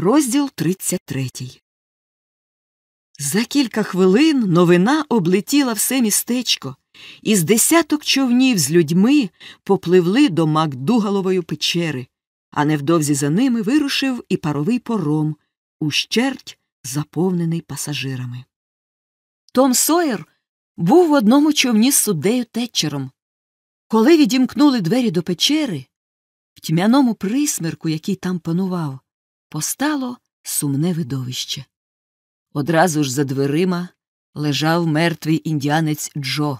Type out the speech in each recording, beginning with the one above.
Розділ 33 За кілька хвилин новина облетіла все містечко, і з десяток човнів з людьми попливли до Макдугалової печери, а невдовзі за ними вирушив і паровий пором, ущерть заповнений пасажирами. Том Сойер був в одному човні з суддею Тетчером. Коли відімкнули двері до печери, в тьмяному присмірку, який там панував, постало сумне видовище. Одразу ж за дверима лежав мертвий індіанець Джо,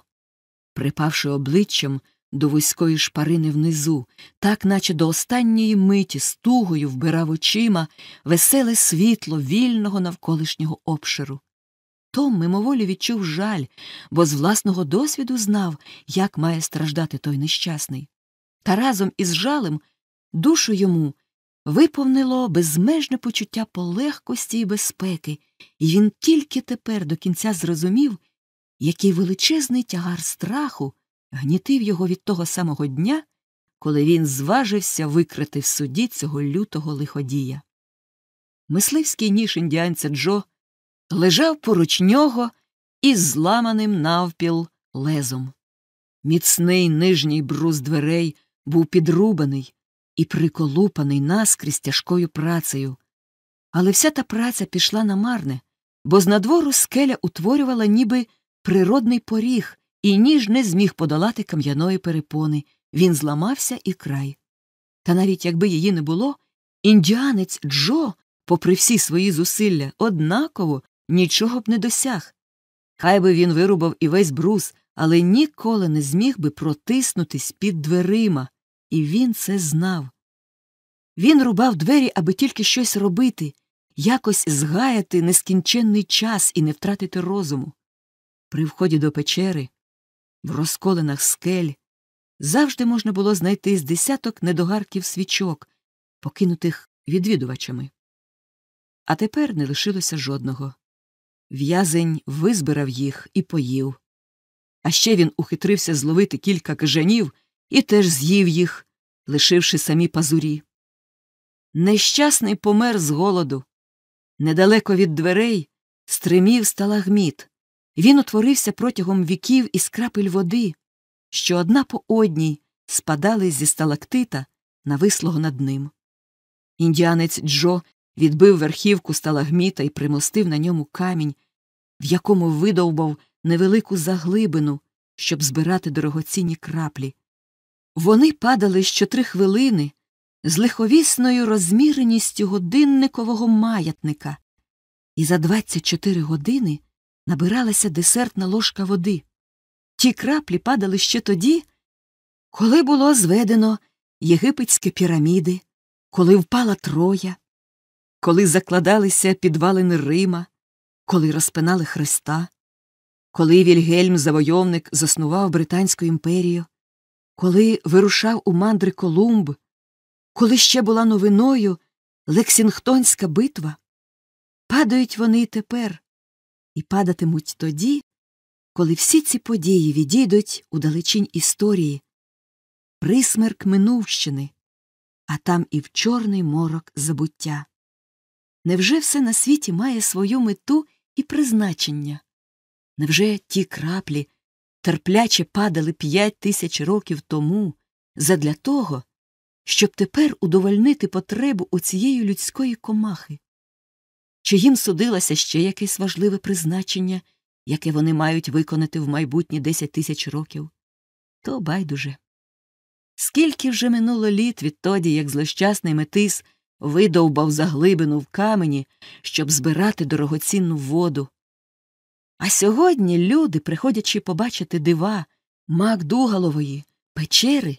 припавши обличчям до вузької шпарини внизу, так наче до останньої миті з тугою вбирав очима веселе світло вільного навколишнього обширу. Том мимоволі відчув жаль, бо з власного досвіду знав, як має страждати той нещасний. Та разом із жалем душу йому виповнило безмежне почуття полегкості і безпеки, і він тільки тепер до кінця зрозумів, який величезний тягар страху гнітив його від того самого дня, коли він зважився викрити в суді цього лютого лиходія. Мисливський ніж індіанця Джо лежав поруч нього із зламаним навпіл лезом. Міцний нижній брус дверей був підрубаний і приколупаний наскрізь тяжкою працею. Але вся та праця пішла на марне, бо з надвору скеля утворювала ніби природний поріг, і ніж не зміг подолати кам'яної перепони. Він зламався і край. Та навіть якби її не було, індіанець Джо, попри всі свої зусилля, однаково нічого б не досяг. Хай би він вирубав і весь брус, але ніколи не зміг би протиснутись під дверима, і він це знав. Він рубав двері, аби тільки щось робити, якось згаяти нескінченний час і не втратити розуму. При вході до печери, в розколинах скель, завжди можна було знайти з десяток недогарків свічок, покинутих відвідувачами. А тепер не лишилося жодного. В'язень визбирав їх і поїв. А ще він ухитрився зловити кілька кажанів і теж з'їв їх, лишивши самі пазурі. Нещасний помер з голоду. Недалеко від дверей стримів сталагміт. Він утворився протягом віків із крапель води, що одна по одній спадали зі сталактита, навислого над ним. Індіанець Джо відбив верхівку сталагміта і примостив на ньому камінь, в якому видовбав невелику заглибину, щоб збирати дорогоцінні краплі. Вони падали щотри хвилини з лиховісною розміреністю годинникового маятника, і за 24 години набиралася десертна ложка води. Ті краплі падали ще тоді, коли було зведено єгипетські піраміди, коли впала Троя, коли закладалися підвалини Рима, коли розпинали Христа, коли Вільгельм Завойовник заснував Британську імперію, коли вирушав у мандри Колумб, коли ще була новиною Лексінгтонська битва, падають вони тепер і падатимуть тоді, коли всі ці події відійдуть у далечінь історії, присмерк Минувщини, а там і в чорний морок забуття. Невже все на світі має свою мету і призначення? Невже ті краплі терпляче падали п'ять тисяч років тому задля того, щоб тепер удовольнити потребу оцієї людської комахи? Чи їм судилося ще якесь важливе призначення, яке вони мають виконати в майбутні десять тисяч років? То байдуже. Скільки вже минуло літ відтоді, як злощасний метис видовбав заглибину в камені, щоб збирати дорогоцінну воду. А сьогодні люди, приходячи побачити дива Макдугалової печери,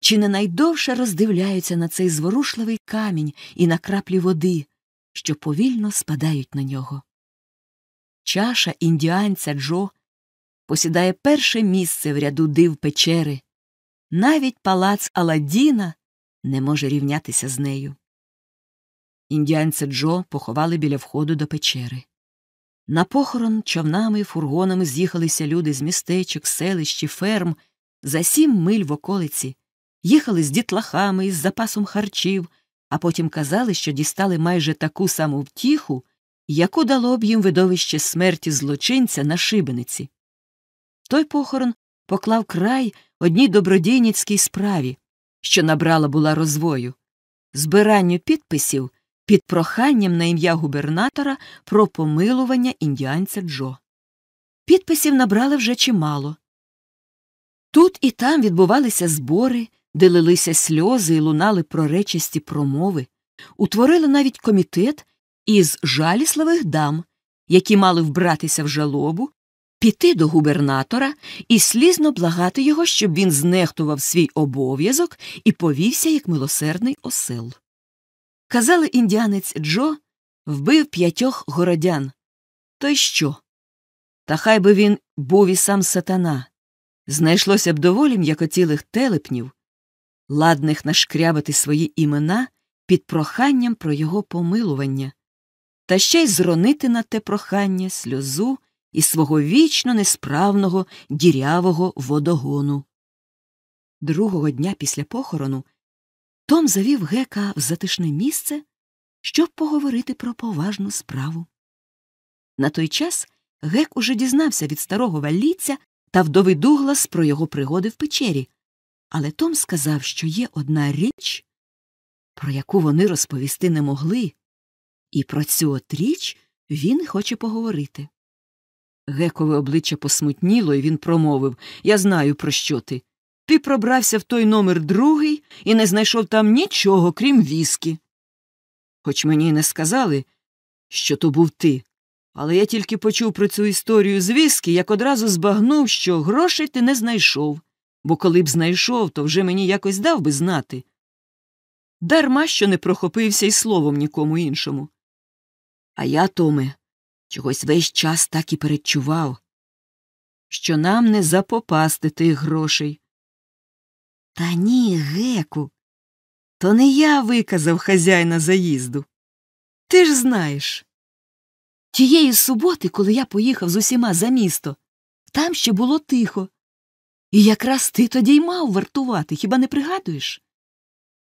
чи не найдовше роздивляються на цей зворушливий камінь і на краплі води, що повільно спадають на нього. Чаша індіанця Джо посідає перше місце в ряду див печери. Навіть палац Аладдіна не може рівнятися з нею. Індіанця Джо поховали біля входу до печери. На похорон човнами, фургонами з'їхалися люди з містечок, селищ ферм за сім миль в околиці, їхали з дітлахами із запасом харчів, а потім казали, що дістали майже таку саму втіху, яку дало б їм видовище смерті злочинця на шибениці. Той похорон поклав край одній добродійницькій справі, що набрала була розвою, збиранню підписів під проханням на ім'я губернатора про помилування індіанця Джо. Підписів набрали вже чимало. Тут і там відбувалися збори, де лилися сльози і лунали проречисті промови, утворили навіть комітет із жалісливих дам, які мали вбратися в жалобу, піти до губернатора і слізно благати його, щоб він знехтував свій обов'язок і повівся як милосердний осел. Казали, індіанець Джо вбив п'ятьох городян. То й що? Та хай би він був і сам сатана. Знайшлося б доволі м'якоцілих телепнів, ладних нашкрябати свої імена під проханням про його помилування, та ще й зронити на те прохання сльозу із свого вічно несправного дірявого водогону. Другого дня після похорону Том завів гека в затишне місце, щоб поговорити про поважну справу. На той час гек уже дізнався від старого валліця та вдови Дуглас про його пригоди в печері, але Том сказав, що є одна річ, про яку вони розповісти не могли, і про цю от річ він хоче поговорити. Гекове обличчя посмутніло, і він промовив Я знаю, про що ти. Ти пробрався в той номер другий і не знайшов там нічого, крім віскі. Хоч мені й не сказали, що то був ти, але я тільки почув про цю історію з віскі, як одразу збагнув, що грошей ти не знайшов, бо коли б знайшов, то вже мені якось дав би знати. Дарма що не прохопився й словом нікому іншому. А я, Томе, чогось весь час так і передчував, що нам не запопасти тих грошей. Та ні, геку. То не я виказав хазяїна заїзду. Ти ж знаєш. Тієї суботи, коли я поїхав з усіма за місто, там ще було тихо. І якраз ти тоді й мав вартувати, хіба не пригадуєш?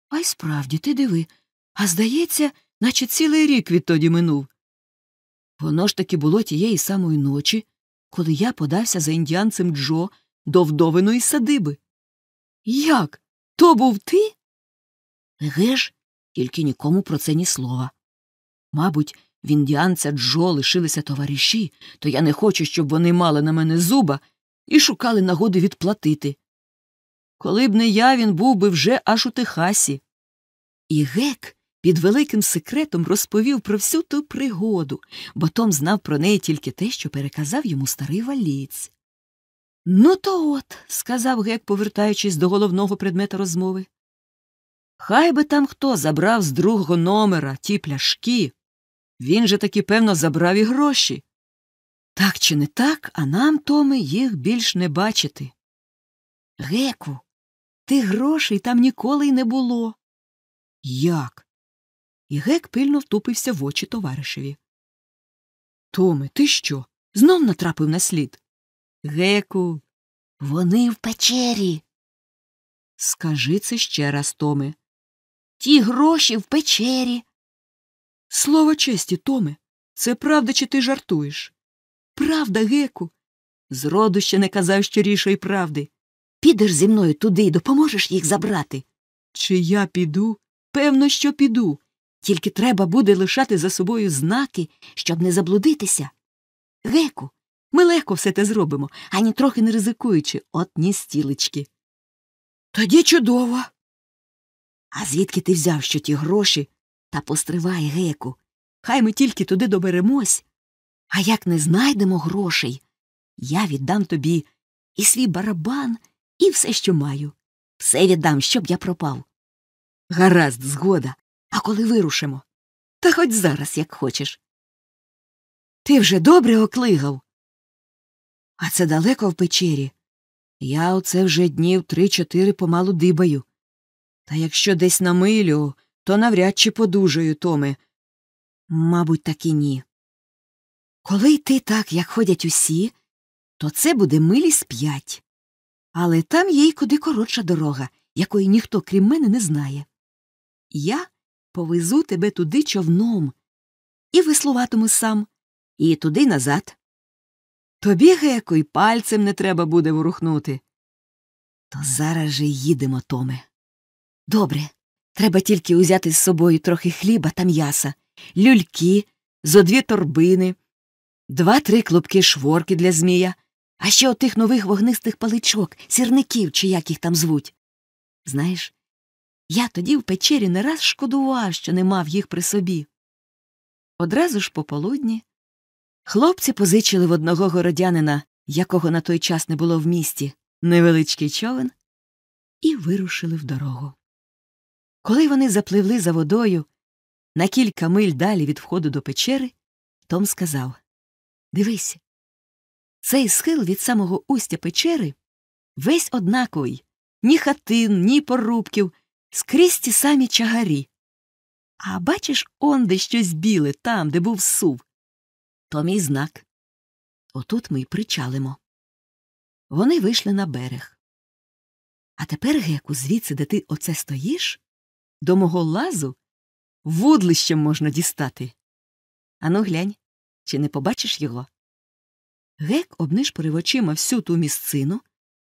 А й справді, ти диви, а здається, наче цілий рік відтоді минув. Воно ж таки було тієї самої ночі, коли я подався за індіанцем Джо до вдовиної садиби. Як? То був ти? Еге ж, тільки нікому про це ні слова. Мабуть, в індіанця Джо лишилися товариші, то я не хочу, щоб вони мали на мене зуба і шукали нагоди відплатити. Коли б не я, він був би вже аж у Техасі. І гек під великим секретом розповів про всю ту пригоду, бо Том знав про неї тільки те, що переказав йому старий валіць. Ну, то от, сказав гек, повертаючись до головного предмета розмови. Хай би там хто забрав з другого номера ті пляшки. Він же таки, певно, забрав і гроші. Так чи не так, а нам, Томе, їх більш не бачити. Геку, тих грошей там ніколи й не було. Як? І гек пильно втупився в очі товаришеві. Томе, ти що? Знов натрапив на слід? Геку, вони в печері. Скажи це ще раз, Томе. Ті гроші в печері. Слово честі, Томе, це правда, чи ти жартуєш? Правда, Геку. Зроду ще не казав щирішої правди. Підеш зі мною туди і допоможеш їх забрати. Чи я піду? Певно, що піду. Тільки треба буде лишати за собою знаки, щоб не заблудитися. Геку, ми легко все те зробимо, ані трохи не ризикуючи, от ні стілечки. Тоді чудово. А звідки ти взяв що ті гроші? Та постривай, геку. Хай ми тільки туди доберемось. А як не знайдемо грошей, я віддам тобі і свій барабан, і все, що маю. Все віддам, щоб я пропав. Гаразд, згода. А коли вирушимо? Та хоч зараз, як хочеш. Ти вже добре оклигав. А це далеко в печері. Я оце вже днів три-чотири помалу дибаю. Та якщо десь на милю, то навряд чи подужаю, Томе. Мабуть, так і ні. Коли йти так, як ходять усі, то це буде милі з п'ять. Але там є й куди коротша дорога, якої ніхто, крім мене, не знає. Я повезу тебе туди човном і веслуватиму сам, і туди назад. Тобі, геко, й пальцем не треба буде ворухнути. То зараз же їдемо, Томе. Добре. Треба тільки узяти з собою трохи хліба та м'яса, люльки, зо дві торбини, два-три клубки шворки для змія, а ще отих нових вогнистих паличок, сірників чи як їх там звуть. Знаєш, я тоді в печері не раз шкодував, що не мав їх при собі. Одразу ж пополудні хлопці позичили в одного городянина, якого на той час не було в місті, невеличкий човен, і вирушили в дорогу. Коли вони запливли за водою на кілька миль далі від входу до печери, Том сказав Дивись, цей схил від самого устя печери весь однаковий ні хатин, ні порубків, скрізь ті самі чагарі. А бачиш онде щось біле, там, де був сув. То мій знак. Отут ми й причалимо. Вони вийшли на берег. А тепер, Геку, звідси, де ти оце стоїш, до мого лазу вудлищем можна дістати. Ану, глянь, чи не побачиш його? Гек обнишпорив очима всю ту місцину,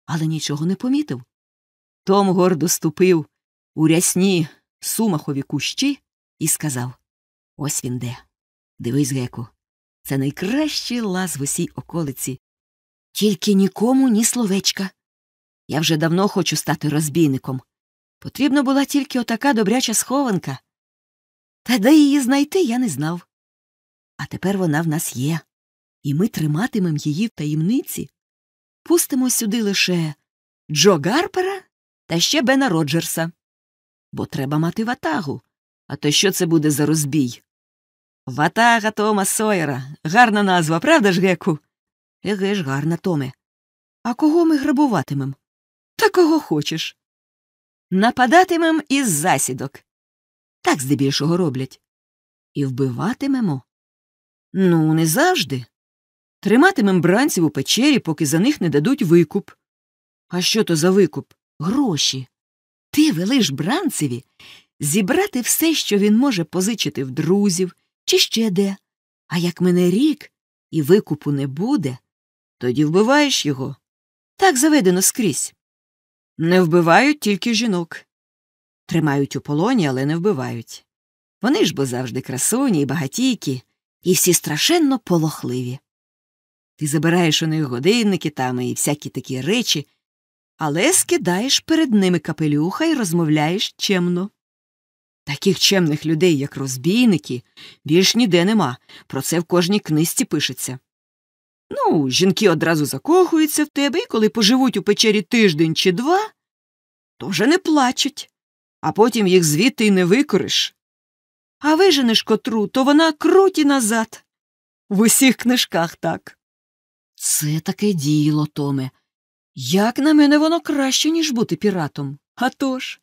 але нічого не помітив. Том гордо ступив у рясні сумахові кущі і сказав Ось він де. Дивись, Геку, це найкращий лаз в усій околиці. Тільки нікому ні словечка. Я вже давно хочу стати розбійником. Потрібна була тільки отака добряча схованка. Та де її знайти, я не знав. А тепер вона в нас є, і ми триматимем її в таємниці. Пустимо сюди лише Джо Гарпера та ще Бена Роджерса. Бо треба мати ватагу. А то що це буде за розбій? Ватага Тома Сойера. Гарна назва, правда ж, Геку? Еге ж, гарна, Томе. А кого ми грабуватимем? Та кого хочеш. Нападатимем із засідок. Так здебільшого роблять. І вбиватимемо. Ну, не завжди. Триматимем бранців у печері, поки за них не дадуть викуп. А що то за викуп? Гроші. Ти велиш бранцеві зібрати все, що він може позичити в друзів чи ще де. А як мене рік і викупу не буде, тоді вбиваєш його. Так заведено скрізь. Не вбивають тільки жінок. Тримають у полоні, але не вбивають. Вони ж бо завжди красуні і багатійкі, і всі страшенно полохливі. Ти забираєш у них годинники там і всякі такі речі, але скидаєш перед ними капелюха і розмовляєш чемно. Таких чемних людей, як розбійники, більш ніде нема. Про це в кожній книжці пишеться. Ну, жінки одразу закохуються в тебе, і коли поживуть у печері тиждень чи два, то вже не плачуть, а потім їх звідти й не викориш. А виженеш котру, то вона круті назад. В усіх книжках так. Це таке діло, Томе. Як на мене воно краще, ніж бути піратом. А тож.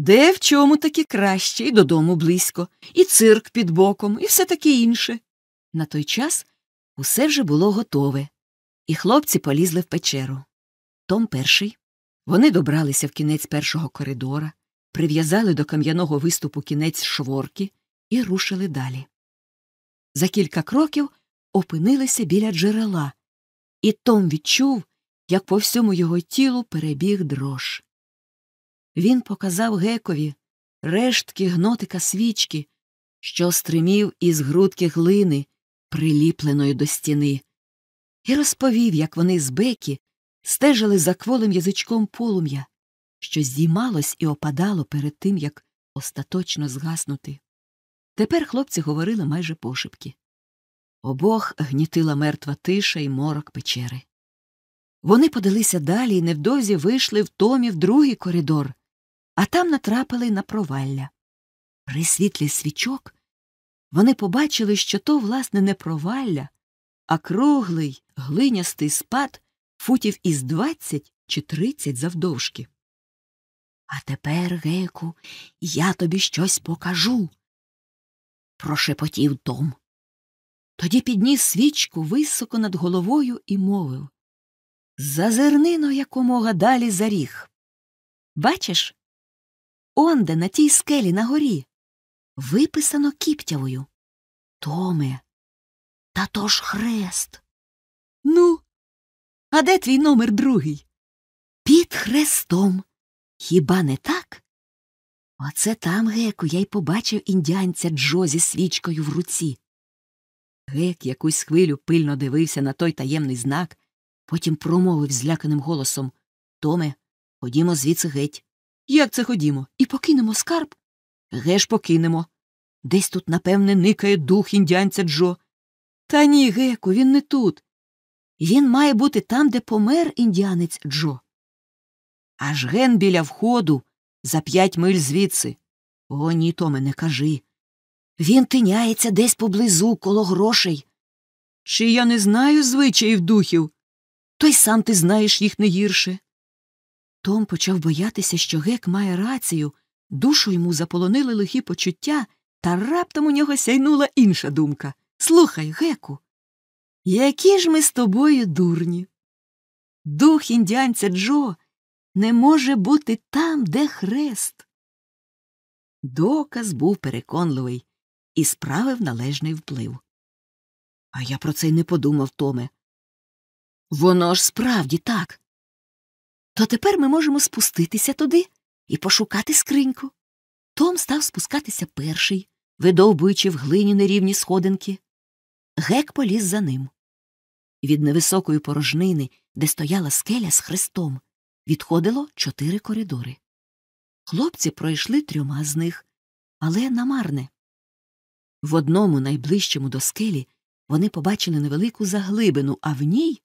Де в чому таки краще, і додому близько, і цирк під боком, і все таке інше. На той час усе вже було готове, і хлопці полізли в печеру. Том перший. Вони добралися в кінець першого коридора, прив'язали до кам'яного виступу кінець шворки і рушили далі. За кілька кроків опинилися біля джерела, і Том відчув, як по всьому його тілу перебіг дрож. Він показав гекові рештки гнотика свічки, що стримів із грудки глини, приліпленої до стіни, і розповів, як вони з Бекі стежили за кволим язичком полум'я, що здіймалось і опадало перед тим, як остаточно згаснути. Тепер хлопці говорили майже пошепки. Обох гнітила мертва тиша і морок печери. Вони подалися далі і невдовзі вийшли в томі в другий коридор, а там натрапили на провалля. При світлі свічок вони побачили, що то, власне, не провалля, а круглий глинястий спад футів із двадцять чи тридцять завдовжки. А тепер, Геку, я тобі щось покажу. прошепотів Том. Тоді підніс свічку високо над головою і мовив Зазирнино якомога далі за ріг. Бачиш? Онде, на тій скелі на горі, виписано кіптявою. Томе, та то ж хрест. Ну, а де твій номер другий? Під хрестом. Хіба не так? Оце там, Геку, я й побачив індіанця Джо зі свічкою в руці. Гек якусь хвилю пильно дивився на той таємний знак, потім промовив зляканим голосом Томе, ходімо звідси геть. Як це ходімо? І покинемо скарб? Ге ж покинемо. Десь тут, напевне, никає дух індіанця Джо. Та ні, Геку, він не тут. Він має бути там, де помер індіанець Джо. Аж ген біля входу, за п'ять миль звідси. О, ні, Томе, не кажи. Він тиняється десь поблизу, коло грошей. Чи я не знаю звичаїв духів? То й сам ти знаєш їх не гірше. Том почав боятися, що гек має рацію, душу йому заполонили лихі почуття, та раптом у нього сяйнула інша думка. Слухай, геку, які ж ми з тобою дурні. Дух індіанця Джо не може бути там, де хрест. Доказ був переконливий і справив належний вплив. А я про це й не подумав, Томе. Воно ж справді так. То тепер ми можемо спуститися туди і пошукати скриньку. Том став спускатися перший, видовбуючи в глині нерівні сходинки. Гек поліз за ним. Від невисокої порожнини, де стояла скеля з хрестом, відходило чотири коридори. Хлопці пройшли трьома з них, але намарне. В одному найближчому до скелі вони побачили невелику заглибину, а в ній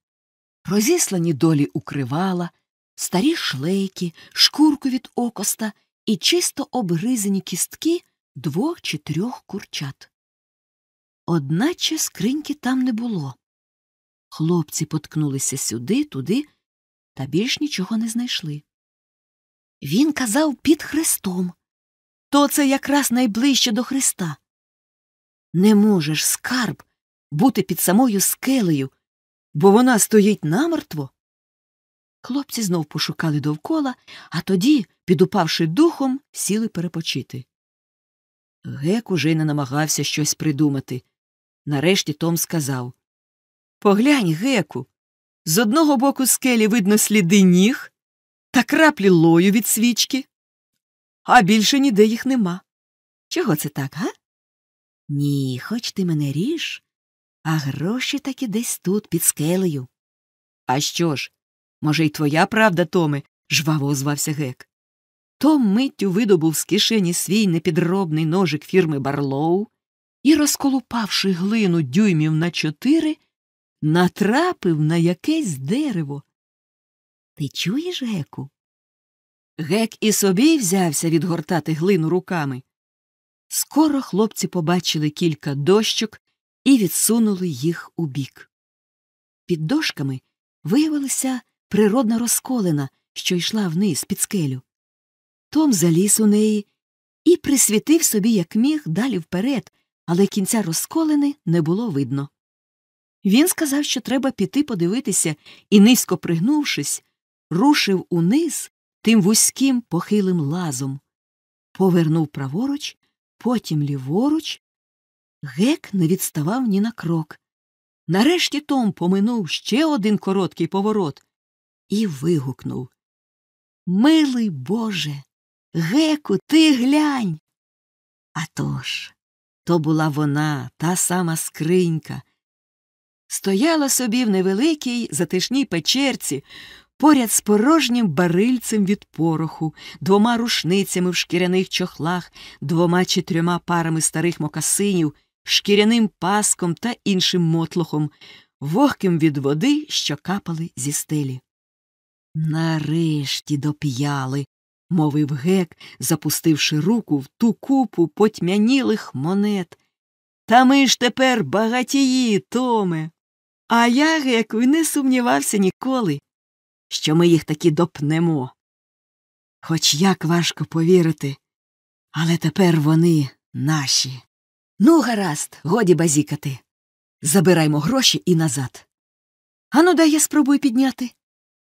розіслані долі укривала, старі шлейки, шкурку від окоста і чисто обгризані кістки двох чи трьох курчат. Одначе скриньки там не було. Хлопці поткнулися сюди, туди, та більш нічого не знайшли. Він казав під хрестом. То це якраз найближче до Христа. Не можеш скарб бути під самою скелею, бо вона стоїть намертво. Хлопці знов пошукали довкола, а тоді, підупавши духом, сіли перепочити. Гек уже й не намагався щось придумати. Нарешті Том сказав Поглянь, Геку. З одного боку скелі видно сліди ніг та краплі лою від свічки, а більше ніде їх нема. Чого це так, га? Ні, хоч ти мене ріж, а гроші таки десь тут, під скелею. А що ж? Може, й твоя правда, Томе? жваво озвався гек. Том миттю видобув з кишені свій непідробний ножик фірми Барлоу і, розколупавши глину дюймів на чотири, натрапив на якесь дерево. Ти чуєш, геку? Гек і собі взявся відгортати глину руками. Скоро хлопці побачили кілька дощок і відсунули їх у бік. Під дошками виявилася природна розколина, що йшла вниз під скелю. Том заліз у неї і присвітив собі, як міг, далі вперед, але кінця розколини не було видно. Він сказав, що треба піти подивитися, і, низько пригнувшись, рушив униз тим вузьким похилим лазом, повернув праворуч, потім ліворуч. Гек не відставав ні на крок. Нарешті Том поминув ще один короткий поворот і вигукнув Милий Боже, Геку, ти глянь. А тож, то була вона, та сама скринька. Стояла собі в невеликій затишній печерці поряд з порожнім барильцем від пороху, двома рушницями в шкіряних чохлах, двома чи трьома парами старих мокасинів, шкіряним паском та іншим мотлохом, вогким від води, що капали зі стелі. Нарешті доп'яли, мовив гек, запустивши руку в ту купу потьмянілих монет. Та ми ж тепер багатії, Томе. А я, геку, не сумнівався ніколи, що ми їх таки допнемо. Хоч як важко повірити, але тепер вони наші. Ну, гаразд, годі базікати. Забираймо гроші і назад. Ану, дай я спробую підняти.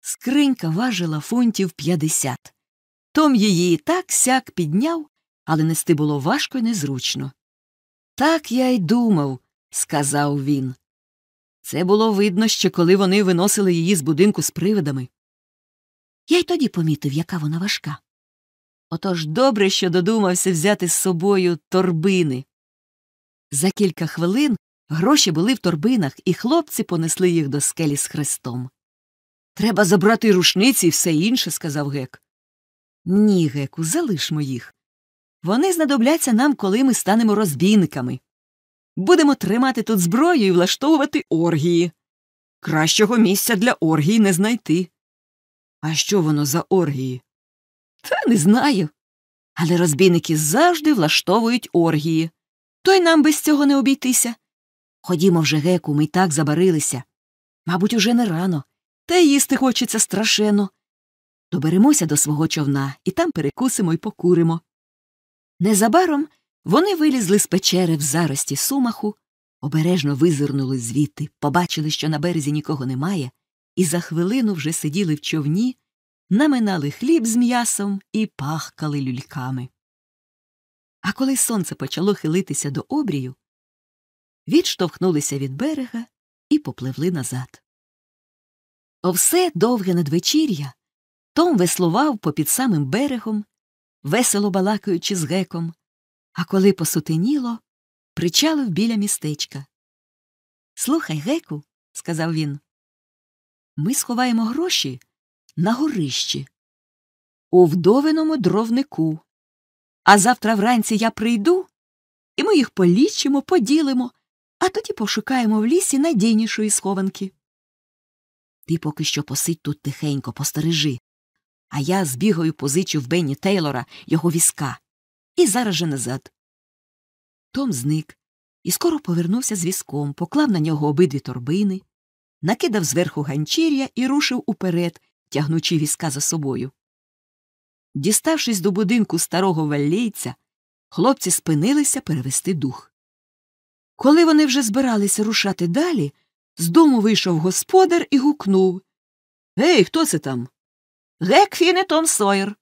Скринька важила фунтів п'ятдесят. Том її так сяк підняв, але нести було важко й незручно. Так я й думав, сказав він. Це було видно ще коли вони виносили її з будинку з привидами. Я й тоді помітив, яка вона важка. Отож добре, що додумався взяти з собою торбини. За кілька хвилин гроші були в торбинах, і хлопці понесли їх до скелі з хрестом. Треба забрати рушниці і все інше, сказав гек. Ні, геку, залишмо їх. Вони знадобляться нам, коли ми станемо розбійниками. Будемо тримати тут зброю і влаштовувати оргії. Кращого місця для оргії не знайти. А що воно за оргії? Та не знаю. Але розбійники завжди влаштовують оргії. То й нам без цього не обійтися. Ходімо вже, геку, ми й так забарилися. Мабуть, уже не рано, та їсти хочеться страшенно. Доберемося до свого човна і там перекусимо й покуримо. Незабаром вони вилізли з печери в зарості сумаху, обережно визирнули звідти, побачили, що на березі нікого немає, і за хвилину вже сиділи в човні, наминали хліб з м'ясом і пахкали люльками. А коли сонце почало хилитися до обрію, відштовхнулися від берега і попливли назад. Все довге надвечір'я Том веслував попід самим берегом, весело балакаючи з геком, а коли посутеніло, причалив біля містечка. Слухай, геку, сказав він, ми сховаємо гроші на горищі, у вдовиному дровнику. А завтра вранці я прийду, і ми їх полічимо, поділимо, а тоді пошукаємо в лісі найдійнішої схованки. Ти поки що посидь тут тихенько, постережи, а я збігаю позичу в Бенні Тейлора його візка і зараз же назад. Том зник і скоро повернувся з візком, поклав на нього обидві торбини, накидав зверху ганчір'я і рушив уперед, тягнучи візка за собою. Діставшись до будинку старого валлійця, хлопці спинилися перевести дух. Коли вони вже збиралися рушати далі, з дому вийшов господар і гукнув Гей, хто це там? Гек Фіне Том Сойер.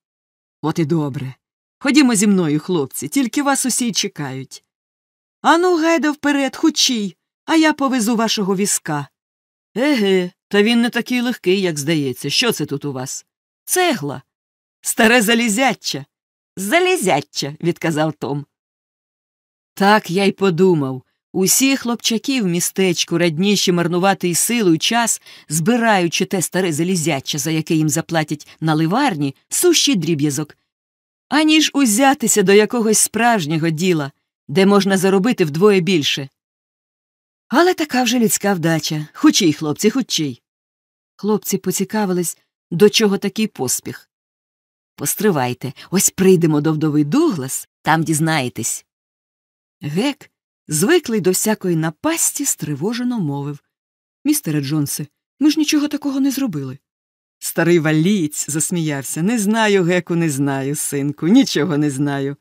От і добре. Ходімо зі мною, хлопці, тільки вас усі чекають. Ану, гайда вперед, хучій, а я повезу вашого візка. Еге, та він не такий легкий, як здається. Що це тут у вас? Цегла. Старе залізяча. Залізяча, відказав Том. Так я й подумав. Усі хлопчаки в містечку, радніші марнувати й силу й час, збираючи те старе залізяче, за яке їм заплатять на ливарні, сущий дріб'язок, аніж узятися до якогось справжнього діла, де можна заробити вдвоє більше. Але така вже людська вдача. Хучій, хлопці, хучій. Хлопці поцікавились, до чого такий поспіх. Постривайте, ось прийдемо до вдови Дуглас, там дізнаєтесь. Гек, звиклий до всякої напасті, стривожено мовив Містере Джонсе, ми ж нічого такого не зробили. Старий валієць засміявся. Не знаю, геку, не знаю, синку, нічого не знаю.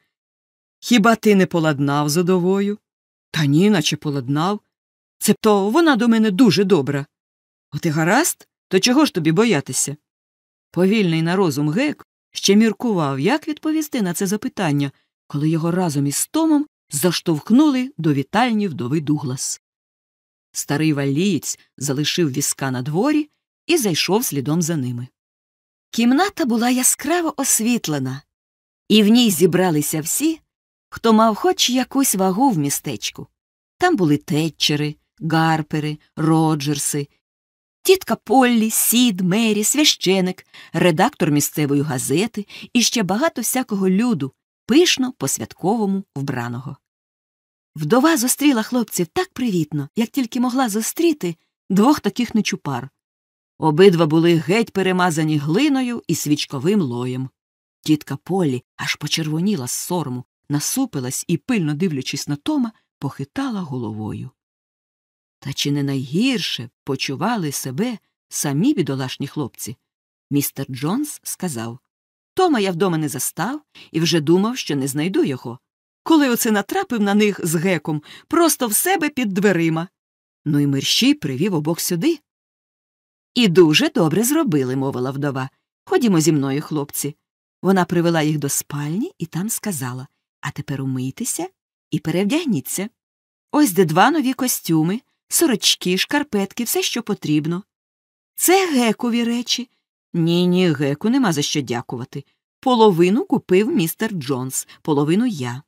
Хіба ти не поладнав з? Та ні, наче поладнав. Цебто вона до мене дуже добра. От і гаразд, то чого ж тобі боятися? Повільний на розум гек ще міркував, як відповісти на це запитання, коли його разом із Томом заштовхнули до вітальні вдови Дуглас. Старий валієць залишив візка на дворі і зайшов слідом за ними. Кімната була яскраво освітлена, і в ній зібралися всі, хто мав хоч якусь вагу в містечку. Там були тетчери, гарпери, роджерси, тітка Поллі, сід, Мері, священик, редактор місцевої газети і ще багато всякого люду, пишно по святковому вбраного. Вдова зустріла хлопців так привітно, як тільки могла зустріти двох таких нечупар. Обидва були геть перемазані глиною і свічковим лоєм. Тітка Полі аж почервоніла з сорому, насупилась і, пильно дивлячись на Тома, похитала головою. Та чи не найгірше почували себе самі бідолашні хлопці? Містер Джонс сказав Тома я вдома не застав і вже думав, що не знайду його. Коли оце натрапив на них з геком просто в себе під дверима. Ну і мерщій привів обох сюди. І дуже добре зробили, мовила вдова. Ходімо зі мною, хлопці. Вона привела їх до спальні і там сказала А тепер умийтеся і перевдягніться. Ось де два нові костюми, сорочки, шкарпетки, все, що потрібно. Це гекові речі. Ні, ні, геку нема за що дякувати. Половину купив містер Джонс, половину я.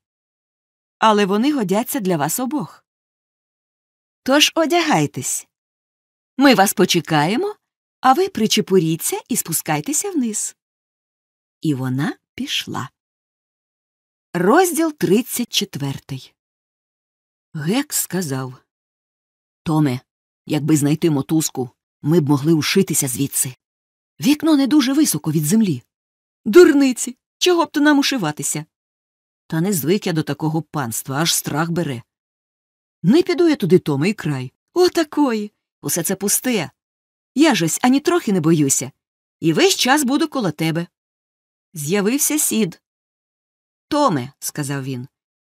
Але вони годяться для вас обох. Тож одягайтесь. Ми вас почекаємо, а ви причепуріться і спускайтеся вниз. І вона пішла. Розділ 34 Гек сказав Томе, якби знайти мотузку, ми б могли ушитися звідси. Вікно не дуже високо від землі. Дурниці. Чого б то нам ушиватися? Та не звик я до такого панства, аж страх бере. Не піду я туди, Томе, і край. Отакої. Усе це пусте. Я ж ось ані трохи не боюся. І весь час буду коло тебе. З'явився сід. Томе, сказав він,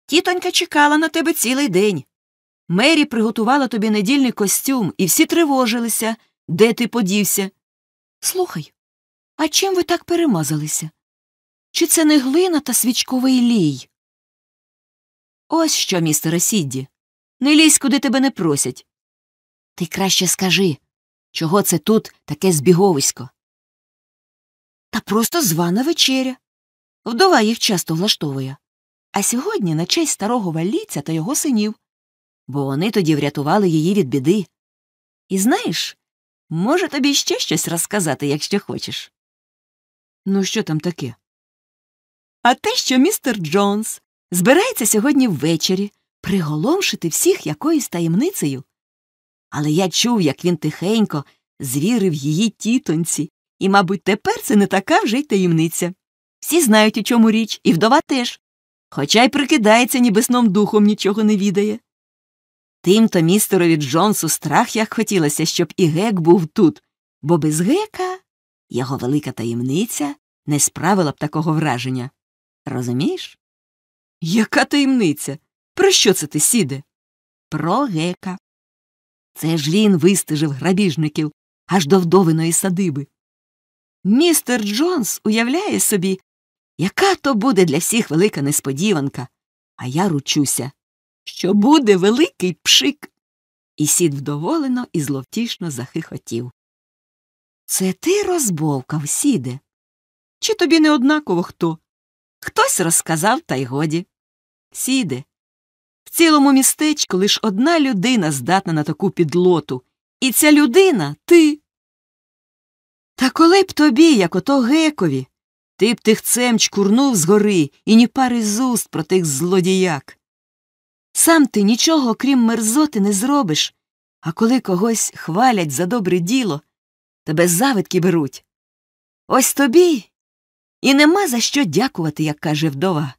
тітонька чекала на тебе цілий день. Мері приготувала тобі недільний костюм, і всі тривожилися, де ти подівся. Слухай, а чим ви так перемазалися? Чи це не глина та свічковий лій? Ось що, містере Сідді. Не лізь, куди тебе не просять. Ти краще скажи, чого це тут таке збіговисько? Та просто звана вечеря. Вдова їх часто влаштовує. А сьогодні на честь старого валійця та його синів, бо вони тоді врятували її від біди. І знаєш, може тобі ще щось розказати, якщо хочеш. Ну, що там таке? А те, що містер Джонс збирається сьогодні ввечері приголомшити всіх якоюсь таємницею. Але я чув, як він тихенько звірив її тітоньці, і, мабуть, тепер це не така вже й таємниця. Всі знають, у чому річ, і вдова теж, хоча й прикидається, ніби сном духом нічого не відає. Тим-то містерові Джонсу страх як хотілося, щоб і гек був тут, бо без гека його велика таємниця не справила б такого враження. Розумієш? Яка таємниця? Про що це ти, сіде? Про гека. Це ж він вистежив грабіжників аж до вдовиної садиби. Містер Джонс уявляє собі, яка то буде для всіх велика несподіванка, а я ручуся, що буде великий пшик. І сід вдоволено і зловтішно захихотів. Це ти розбовкав, сіде? Чи тобі не однаково хто? Хтось розказав, та й годі. Сіде. В цілому містечку лиш одна людина здатна на таку підлоту, і ця людина ти. Та коли б тобі, як ото гекові, ти б тихцем чкурнув згори і ні пари з уст про тих злодіяк. Сам ти нічого, крім мерзоти, не зробиш, а коли когось хвалять за добре діло, тебе завидки беруть. Ось тобі і нема за що дякувати, як каже вдова.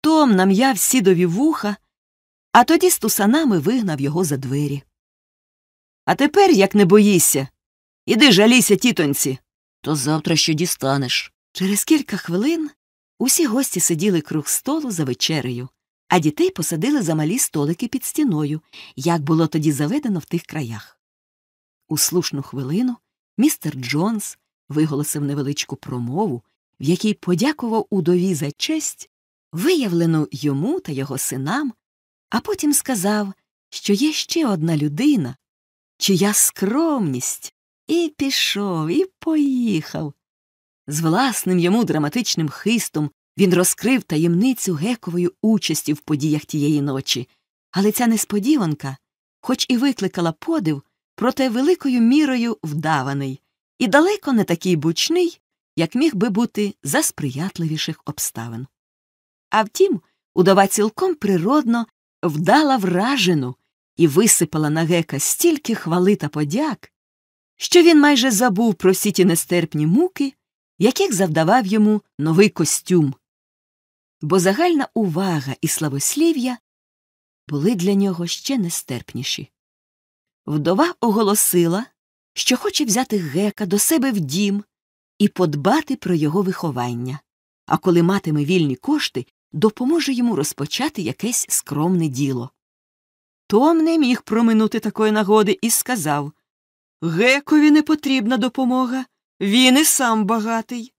Том нам'яв сідові вуха, а тоді з тусанами вигнав його за двері. А тепер, як не боїшся, іди жалійся тітоньці, то завтра що дістанеш. Через кілька хвилин усі гості сиділи круг столу за вечерею, а дітей посадили за малі столики під стіною, як було тоді заведено в тих краях. У слушну хвилину містер Джонс виголосив невеличку промову, в якій подякував удові за честь, виявлену йому та його синам, а потім сказав, що є ще одна людина, чия скромність, і пішов, і поїхав. З власним йому драматичним хистом він розкрив таємницю гекової участі в подіях тієї ночі, але ця несподіванка, хоч і викликала подив, проте великою мірою вдаваний, і далеко не такий бучний, як міг би бути за сприятливіших обставин. А втім, удова цілком природно вдала вражену і висипала на гека стільки хвали та подяк, що він майже забув про всі ті нестерпні муки, яких завдавав йому новий костюм. Бо загальна увага і славослів'я були для нього ще нестерпніші. Вдова оголосила, що хоче взяти гека до себе в дім і подбати про його виховання, а коли матиме вільні кошти, допоможе йому розпочати якесь скромне діло. Том не міг проминути такої нагоди і сказав Гекові не потрібна допомога, він і сам багатий.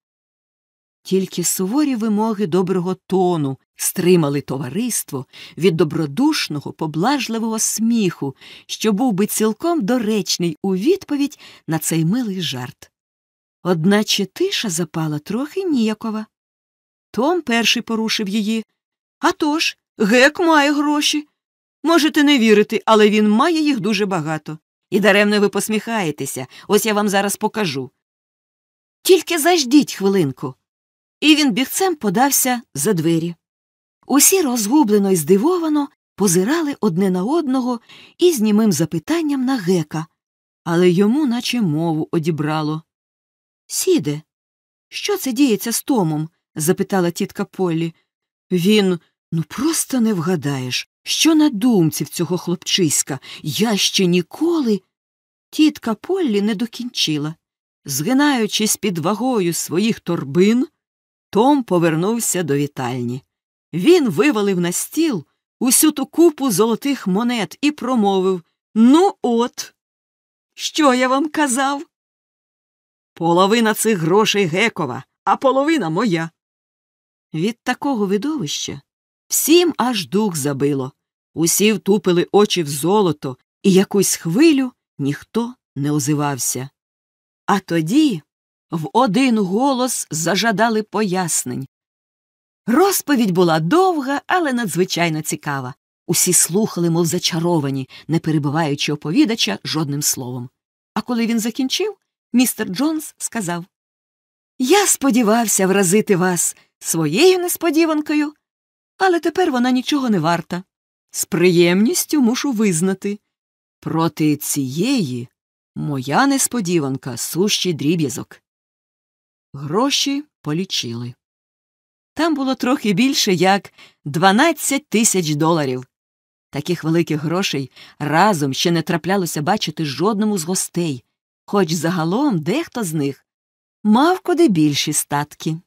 Тільки суворі вимоги доброго тону стримали товариство від добродушного, поблажливого сміху, що був би цілком доречний у відповідь на цей милий жарт. Одначе тиша запала трохи ніякова. Том перший порушив її. «А тож, гек має гроші. Можете не вірити, але він має їх дуже багато. І даремно ви посміхаєтеся, ось я вам зараз покажу. Тільки заждіть хвилинку. І він бігцем подався за двері. Усі розгублено і здивовано позирали одне на одного із німим запитанням на гека, але йому наче мову одібрало. Сіде, що це діється з Томом? запитала тітка Поллі. Він, ну просто не вгадаєш, що на думці в цього хлопчиська я ще ніколи. Тітка Поллі не докінчила. Згинаючись під вагою своїх торбин, Том повернувся до вітальні. Він вивалив на стіл усю ту купу золотих монет і промовив Ну, от. Що я вам казав? Половина цих грошей гекова, а половина моя. Від такого видовища всім аж дух забило. Усі втупили очі в золото, і якусь хвилю ніхто не озивався. А тоді в один голос зажадали пояснень. Розповідь була довга, але надзвичайно цікава. Усі слухали, мов зачаровані, не перебиваючи оповідача жодним словом. А коли він закінчив, містер Джонс сказав Я сподівався вразити вас своєю несподіванкою, але тепер вона нічого не варта. З приємністю мушу визнати. Проти цієї моя несподіванка сущий дріб'язок. Гроші полічили. Там було трохи більше як 12 тисяч доларів. Таких великих грошей разом ще не траплялося бачити жодному з гостей, хоч загалом дехто з них мав куди більші статки.